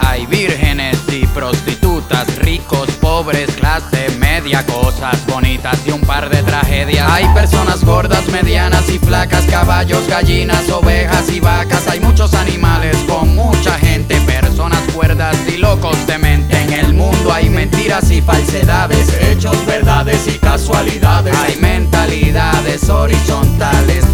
Hay vírgenes y prostitutas, ricos, pobres, clase media, cosas bonitas y un par de tragedias. Hay personas gordas, medianas y flacas, caballos, gallinas, ovejas y vacas. Hay muchos animales con mucha gente, personas cuerdas y locos de mente. En el mundo hay mentiras y falsedades, hechos, verdades y casualidades. Hay mentalidades horizontales.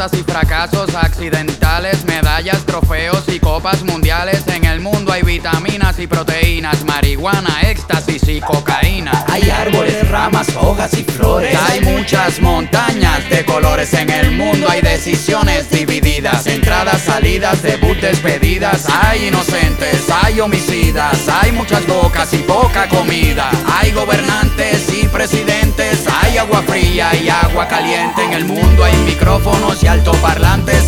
Derrotas y fracasos accidentales, medallas, trofeos y copas mundiales. En el mundo hay vitaminas y proteínas, marihuana, éxtasis y cocaína. Hay árboles, ramas, hojas y flores. Hay muchas montañas de colores en el mundo, hay decisiones divididas, entradas, salidas, debut, despedidas. Hay inocentes, hay homicidas, hay muchas bocas y poca comida. Hay gobernantes y presidentes, hay agua fría y agua caliente. En el mundo hay micrófonos y altoparlantes,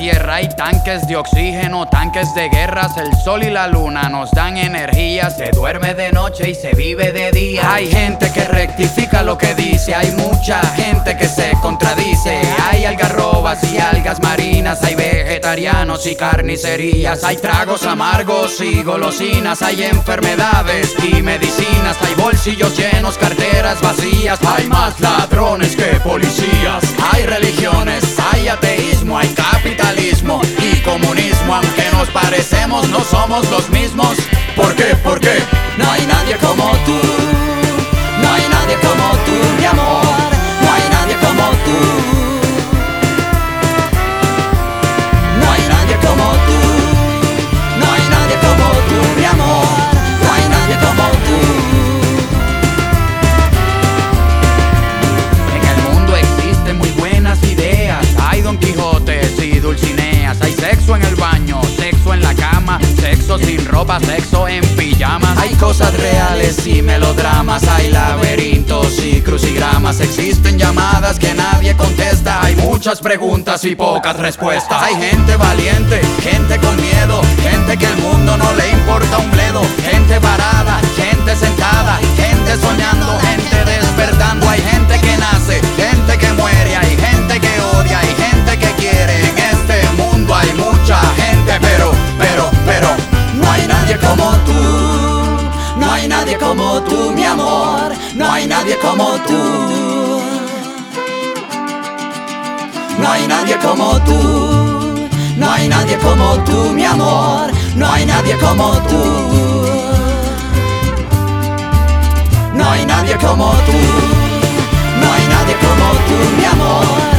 tierra, hay tanques de oxígeno, tanques de guerras, el sol y la luna nos dan energía, se duerme de noche y se vive de día. Hay gente que rectifica lo que dice, hay mucha gente que se contradice, hay algarrobas y algas marinas, hay vegetarianos y carnicerías, hay tragos amargos y golosinas, hay enfermedades y medicinas, hay bolsillos llenos, carteras vacías, hay más ladrones que policías, hay religiones, no somos los mismos. ¿Por qué? ¿Por qué? No hay nadie como tú. Sin ropa, sexo en pijamas. Hay cosas reales y melodramas. Hay laberintos y crucigramas. Existen llamadas que nadie contesta. Hay muchas preguntas y pocas respuestas. Hay gente valiente, gente No hay nadie como tú, mi amor. No hay nadie como tú. No hay nadie como tú. No hay nadie como tú, mi amor. No hay nadie como tú. No hay nadie como tú. No hay nadie como tú, mi amor.